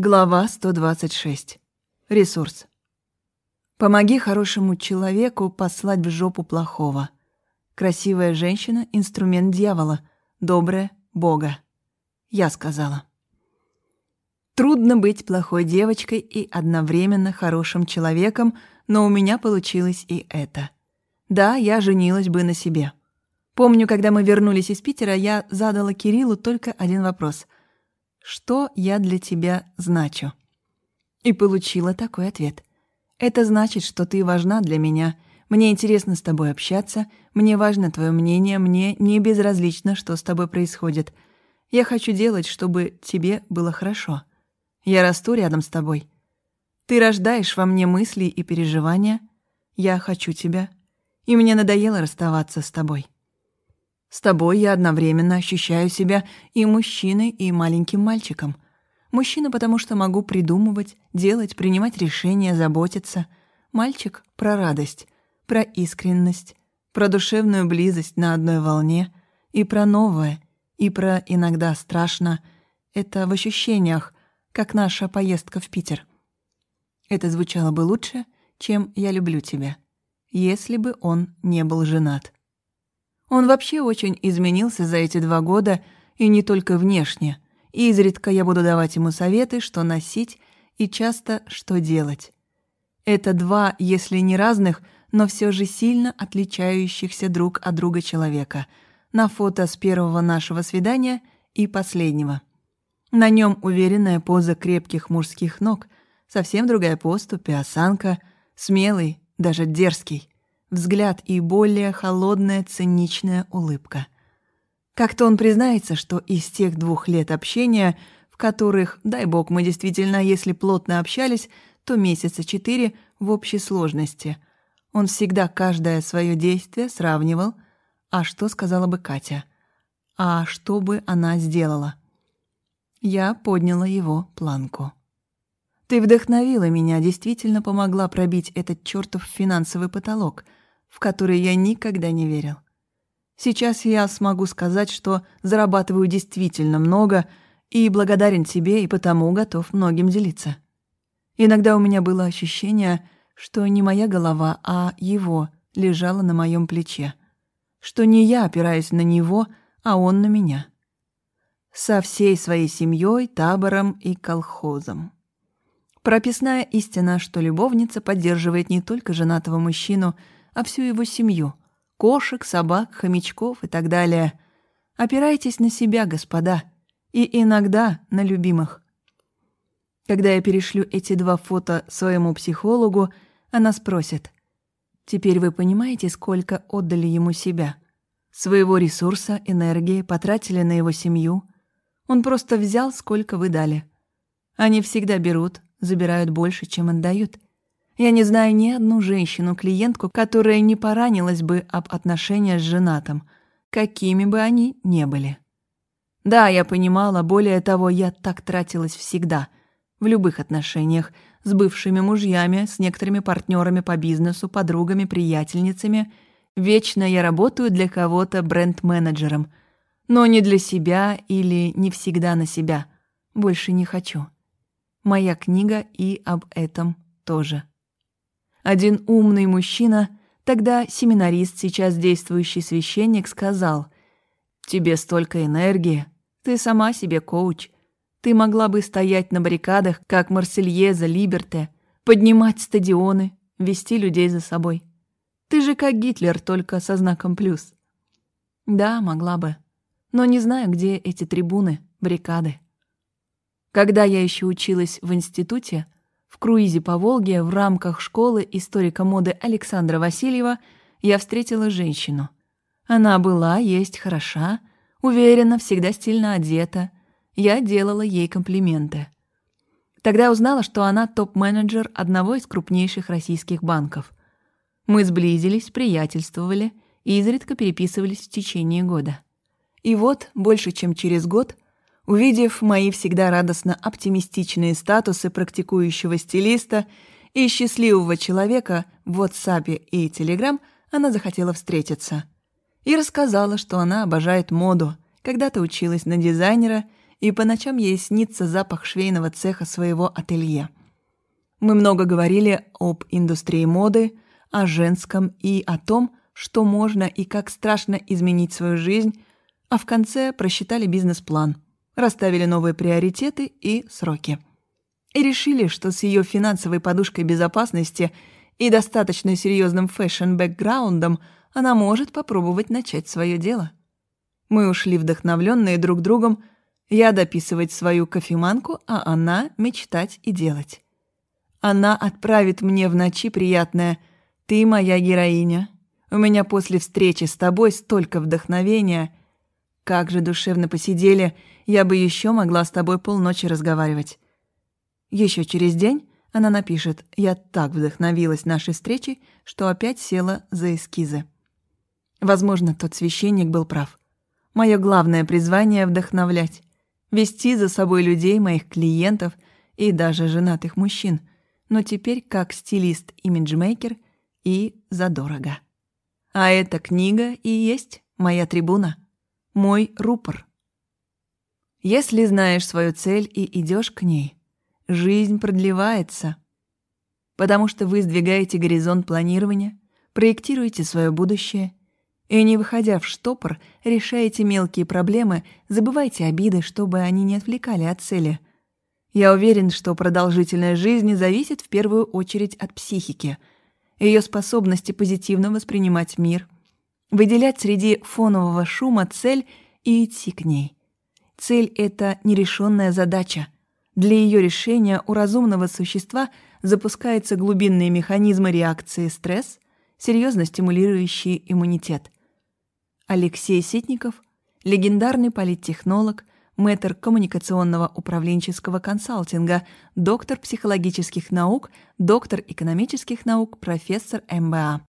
Глава 126. Ресурс. Помоги хорошему человеку послать в жопу плохого. Красивая женщина — инструмент дьявола, добрая — Бога. Я сказала. Трудно быть плохой девочкой и одновременно хорошим человеком, но у меня получилось и это. Да, я женилась бы на себе. Помню, когда мы вернулись из Питера, я задала Кириллу только один вопрос — что я для тебя значу. И получила такой ответ. Это значит, что ты важна для меня. Мне интересно с тобой общаться, мне важно твое мнение, мне не безразлично, что с тобой происходит. Я хочу делать, чтобы тебе было хорошо. Я расту рядом с тобой. Ты рождаешь во мне мысли и переживания. Я хочу тебя. И мне надоело расставаться с тобой. С тобой я одновременно ощущаю себя и мужчиной, и маленьким мальчиком. Мужчина, потому что могу придумывать, делать, принимать решения, заботиться. Мальчик — про радость, про искренность, про душевную близость на одной волне, и про новое, и про иногда страшно. Это в ощущениях, как наша поездка в Питер. Это звучало бы лучше, чем «я люблю тебя», если бы он не был женат. Он вообще очень изменился за эти два года, и не только внешне. Изредка я буду давать ему советы, что носить, и часто что делать. Это два, если не разных, но все же сильно отличающихся друг от друга человека. На фото с первого нашего свидания и последнего. На нем уверенная поза крепких мужских ног, совсем другая поступь и осанка, смелый, даже дерзкий взгляд и более холодная циничная улыбка. Как-то он признается, что из тех двух лет общения, в которых, дай бог, мы действительно, если плотно общались, то месяца четыре в общей сложности. Он всегда каждое свое действие сравнивал, а что сказала бы Катя, а что бы она сделала. Я подняла его планку. Ты вдохновила меня, действительно помогла пробить этот чертов финансовый потолок — в которые я никогда не верил. Сейчас я смогу сказать, что зарабатываю действительно много и благодарен тебе, и потому готов многим делиться. Иногда у меня было ощущение, что не моя голова, а его лежала на моем плече, что не я опираюсь на него, а он на меня. Со всей своей семьей, табором и колхозом. Прописная истина, что любовница поддерживает не только женатого мужчину, а всю его семью — кошек, собак, хомячков и так далее. Опирайтесь на себя, господа, и иногда на любимых. Когда я перешлю эти два фото своему психологу, она спросит, «Теперь вы понимаете, сколько отдали ему себя? Своего ресурса, энергии потратили на его семью? Он просто взял, сколько вы дали. Они всегда берут, забирают больше, чем отдают. Я не знаю ни одну женщину-клиентку, которая не поранилась бы об отношения с женатым, какими бы они ни были. Да, я понимала, более того, я так тратилась всегда, в любых отношениях, с бывшими мужьями, с некоторыми партнерами по бизнесу, подругами, приятельницами. Вечно я работаю для кого-то бренд-менеджером, но не для себя или не всегда на себя. Больше не хочу. Моя книга и об этом тоже. Один умный мужчина, тогда семинарист, сейчас действующий священник, сказал, «Тебе столько энергии, ты сама себе коуч. Ты могла бы стоять на баррикадах, как Марсельеза, Либерте, поднимать стадионы, вести людей за собой. Ты же как Гитлер, только со знаком плюс». Да, могла бы. Но не знаю, где эти трибуны, баррикады. Когда я еще училась в институте, в круизе по Волге в рамках школы историка моды Александра Васильева я встретила женщину. Она была, есть хороша, уверена, всегда стильно одета. Я делала ей комплименты. Тогда узнала, что она топ-менеджер одного из крупнейших российских банков. Мы сблизились, приятельствовали и изредка переписывались в течение года. И вот, больше чем через год – Увидев мои всегда радостно оптимистичные статусы практикующего стилиста и счастливого человека в WhatsApp и Telegram, она захотела встретиться. И рассказала, что она обожает моду, когда-то училась на дизайнера и по ночам ей снится запах швейного цеха своего ателье. Мы много говорили об индустрии моды, о женском и о том, что можно и как страшно изменить свою жизнь, а в конце просчитали бизнес-план, расставили новые приоритеты и сроки. И решили, что с ее финансовой подушкой безопасности и достаточно серьезным fashion-background ом она может попробовать начать свое дело. Мы ушли вдохновленные друг другом, я дописывать свою кофеманку, а она мечтать и делать. Она отправит мне в ночи приятное «Ты моя героиня». У меня после встречи с тобой столько вдохновения. Как же душевно посидели, я бы еще могла с тобой полночи разговаривать. Еще через день она напишет «Я так вдохновилась нашей встречей, что опять села за эскизы». Возможно, тот священник был прав. Мое главное призвание — вдохновлять, вести за собой людей, моих клиентов и даже женатых мужчин, но теперь как стилист-имиджмейкер и задорого. А эта книга и есть моя трибуна, мой рупор. Если знаешь свою цель и идешь к ней, жизнь продлевается, потому что вы сдвигаете горизонт планирования, проектируете свое будущее и, не выходя в штопор, решаете мелкие проблемы, забывайте обиды, чтобы они не отвлекали от цели. Я уверен, что продолжительность жизни зависит в первую очередь от психики — ее способности позитивно воспринимать мир, выделять среди фонового шума цель и идти к ней. Цель — это нерешенная задача. Для ее решения у разумного существа запускаются глубинные механизмы реакции стресс, серьезно стимулирующие иммунитет. Алексей Ситников, легендарный политтехнолог, мэтр коммуникационного управленческого консалтинга, доктор психологических наук, доктор экономических наук, профессор МБА.